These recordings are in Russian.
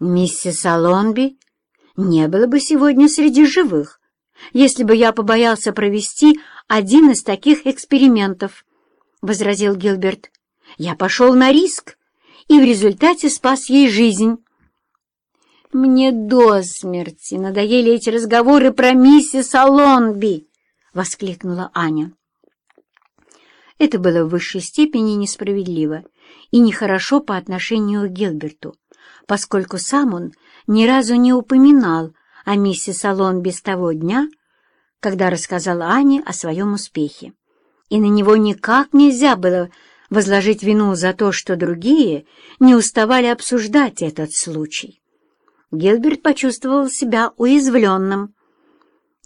Миссис Алонби не было бы сегодня среди живых, если бы я побоялся провести один из таких экспериментов, — возразил Гилберт. Я пошел на риск и в результате спас ей жизнь. «Мне до смерти надоели эти разговоры про миссис Алонби!» — воскликнула Аня. Это было в высшей степени несправедливо и нехорошо по отношению к Гилберту, поскольку сам он ни разу не упоминал о миссис Алонби с того дня, когда рассказал Ане о своем успехе. И на него никак нельзя было возложить вину за то, что другие не уставали обсуждать этот случай. Гилберт почувствовал себя уязвленным.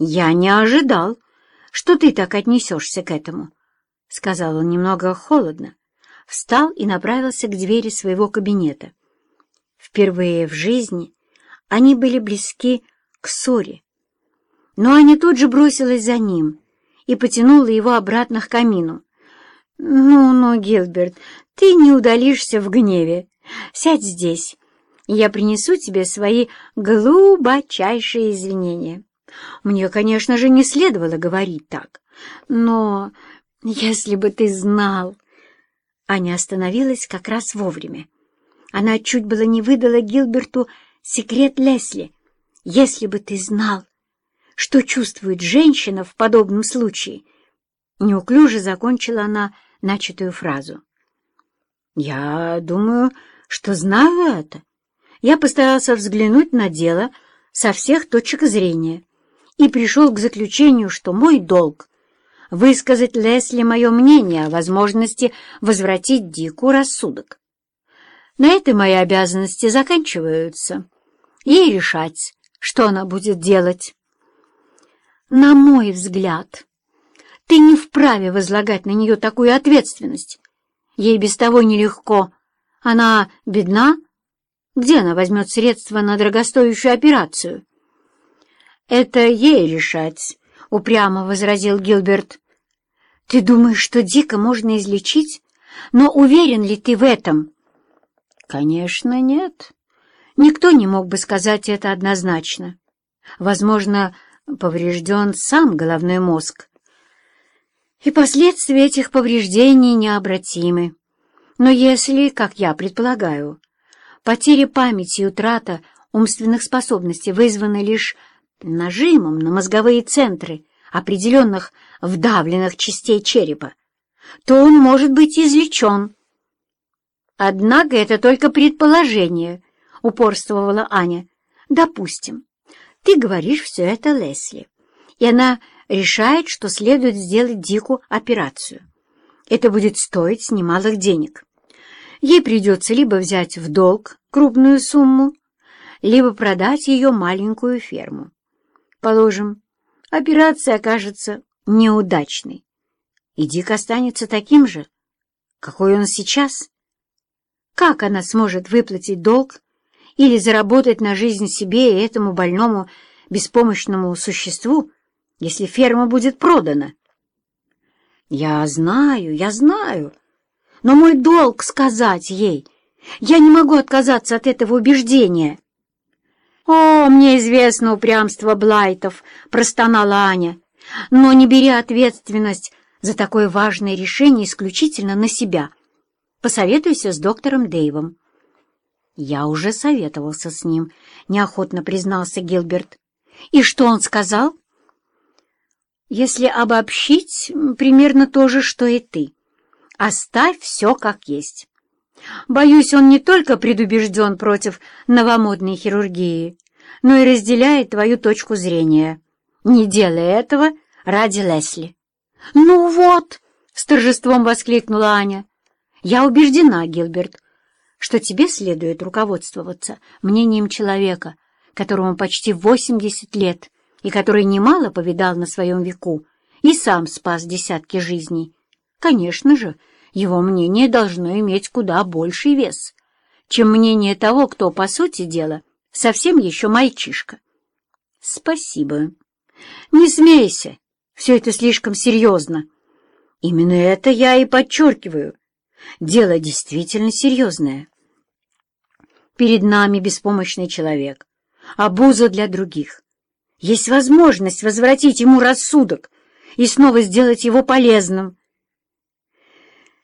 «Я не ожидал, что ты так отнесешься к этому», — сказал он немного холодно, встал и направился к двери своего кабинета. Впервые в жизни они были близки к ссоре, но Аня тут же бросилась за ним и потянула его обратно к камину. «Ну-ну, Гилберт, ты не удалишься в гневе. Сядь здесь, и я принесу тебе свои глубочайшие извинения. Мне, конечно же, не следовало говорить так, но если бы ты знал...» Аня остановилась как раз вовремя. Она чуть было не выдала Гилберту секрет Лесли. «Если бы ты знал, что чувствует женщина в подобном случае?» Неуклюже закончила она начатую фразу. «Я думаю, что знаю это. Я постарался взглянуть на дело со всех точек зрения и пришел к заключению, что мой долг — высказать Лесли мое мнение о возможности возвратить Дику рассудок. На этом мои обязанности заканчиваются. Ей решать, что она будет делать. На мой взгляд, ты не вправе возлагать на нее такую ответственность. Ей без того нелегко. Она бедна. Где она возьмет средства на дорогостоящую операцию? Это ей решать, — упрямо возразил Гилберт. Ты думаешь, что Дика можно излечить? Но уверен ли ты в этом? Конечно, нет. Никто не мог бы сказать это однозначно. Возможно, поврежден сам головной мозг. И последствия этих повреждений необратимы. Но если, как я предполагаю, потеря памяти и утрата умственных способностей вызваны лишь нажимом на мозговые центры определенных вдавленных частей черепа, то он может быть излечен. Однако это только предположение, — упорствовала Аня. Допустим, ты говоришь все это Лесли, и она решает, что следует сделать Дику операцию. Это будет стоить немалых денег. Ей придется либо взять в долг крупную сумму, либо продать ее маленькую ферму. Положим, операция окажется неудачной, и Дик останется таким же, какой он сейчас. Как она сможет выплатить долг или заработать на жизнь себе и этому больному беспомощному существу, если ферма будет продана? Я знаю, я знаю, но мой долг сказать ей. Я не могу отказаться от этого убеждения. «О, мне известно упрямство Блайтов», — простонала Аня. «Но не бери ответственность за такое важное решение исключительно на себя. Посоветуйся с доктором Дэйвом». «Я уже советовался с ним», — неохотно признался Гилберт. «И что он сказал?» «Если обобщить, примерно то же, что и ты. Оставь все как есть». Боюсь, он не только предубежден против новомодной хирургии, но и разделяет твою точку зрения. Не делай этого ради Лесли. «Ну вот!» — с торжеством воскликнула Аня. «Я убеждена, Гилберт, что тебе следует руководствоваться мнением человека, которому почти восемьдесят лет и который немало повидал на своем веку и сам спас десятки жизней. Конечно же, его мнение должно иметь куда больший вес, чем мнение того, кто, по сути дела, совсем еще мальчишка. Спасибо. Не смейся, все это слишком серьезно. Именно это я и подчеркиваю. Дело действительно серьезное. перед нами беспомощный человек, обуза для других. Есть возможность возвратить ему рассудок и снова сделать его полезным.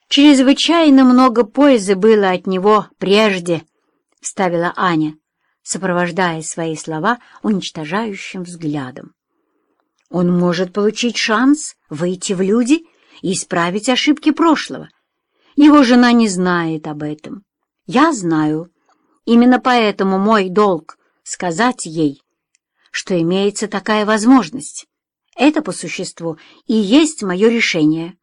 Чрезвычайно много пользы было от него прежде, — вставила Аня, сопровождая свои слова уничтожающим взглядом. Он может получить шанс выйти в люди и исправить ошибки прошлого. Его жена не знает об этом. Я знаю. Именно поэтому мой долг — сказать ей, что имеется такая возможность. Это, по существу, и есть мое решение.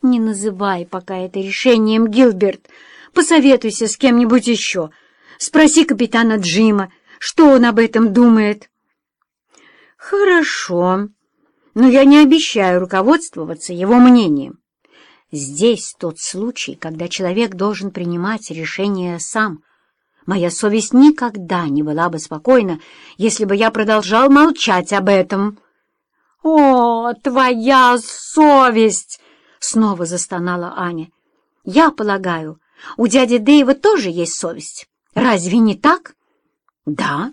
Не называй пока это решением, Гилберт. Посоветуйся с кем-нибудь еще. Спроси капитана Джима, что он об этом думает. Хорошо, но я не обещаю руководствоваться его мнением. Здесь тот случай, когда человек должен принимать решение сам. Моя совесть никогда не была бы спокойна, если бы я продолжал молчать об этом. «О, твоя совесть!» — снова застонала Аня. «Я полагаю, у дяди Дэйва тоже есть совесть. Разве не так?» «Да,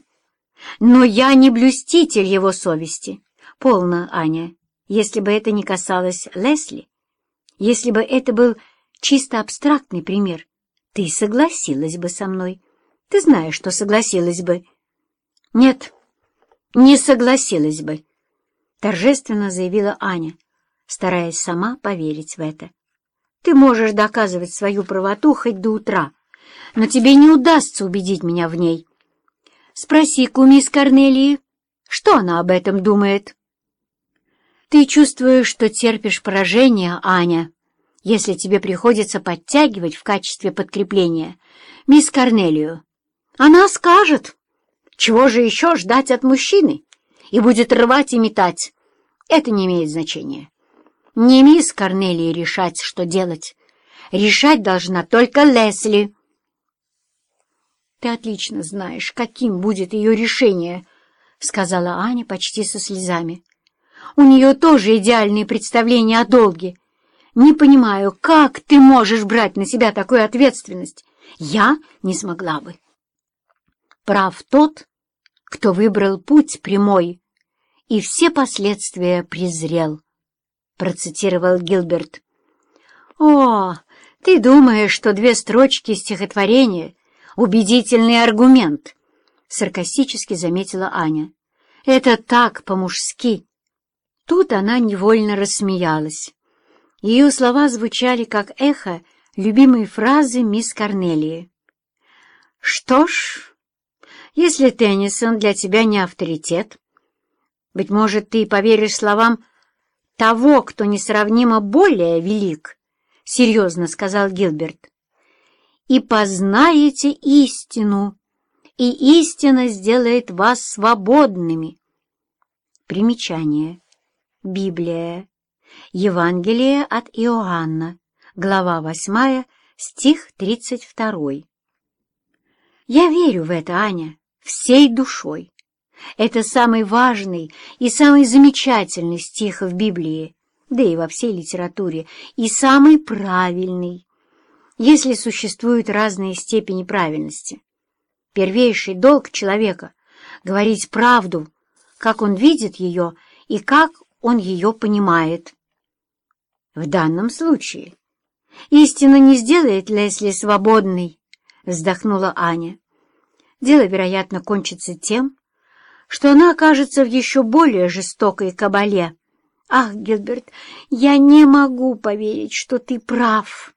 но я не блюститель его совести. Полно, Аня, если бы это не касалось Лесли, если бы это был чисто абстрактный пример, ты согласилась бы со мной. Ты знаешь, что согласилась бы». «Нет, не согласилась бы», — торжественно заявила Аня стараясь сама поверить в это. Ты можешь доказывать свою правоту хоть до утра, но тебе не удастся убедить меня в ней. Спроси-ка у мисс Корнелии, что она об этом думает. Ты чувствуешь, что терпишь поражение, Аня, если тебе приходится подтягивать в качестве подкрепления мисс Корнелию. Она скажет, чего же еще ждать от мужчины, и будет рвать и метать. Это не имеет значения. Не мисс Корнелии решать, что делать. Решать должна только Лесли. «Ты отлично знаешь, каким будет ее решение», — сказала Аня почти со слезами. «У нее тоже идеальные представления о долге. Не понимаю, как ты можешь брать на себя такую ответственность? Я не смогла бы». Прав тот, кто выбрал путь прямой и все последствия презрел. — процитировал Гилберт. «О, ты думаешь, что две строчки стихотворения — убедительный аргумент?» — саркастически заметила Аня. «Это так по-мужски». Тут она невольно рассмеялась. Ее слова звучали как эхо любимой фразы мисс Корнелии. «Что ж, если Теннисон для тебя не авторитет, быть может, ты поверишь словам того, кто несравнимо более велик, — серьезно сказал Гилберт, — и познаете истину, и истина сделает вас свободными. Примечание. Библия. Евангелие от Иоанна, глава 8, стих 32. Я верю в это, Аня, всей душой. Это самый важный и самый замечательный стих в Библии, да и во всей литературе, и самый правильный, если существуют разные степени правильности. Первейший долг человека — говорить правду, как он видит ее и как он ее понимает. В данном случае истина не сделает Лесли свободной, вздохнула Аня. Дело, вероятно, кончится тем, что она окажется в еще более жестокой кабале. Ах, Гилберт, я не могу поверить, что ты прав.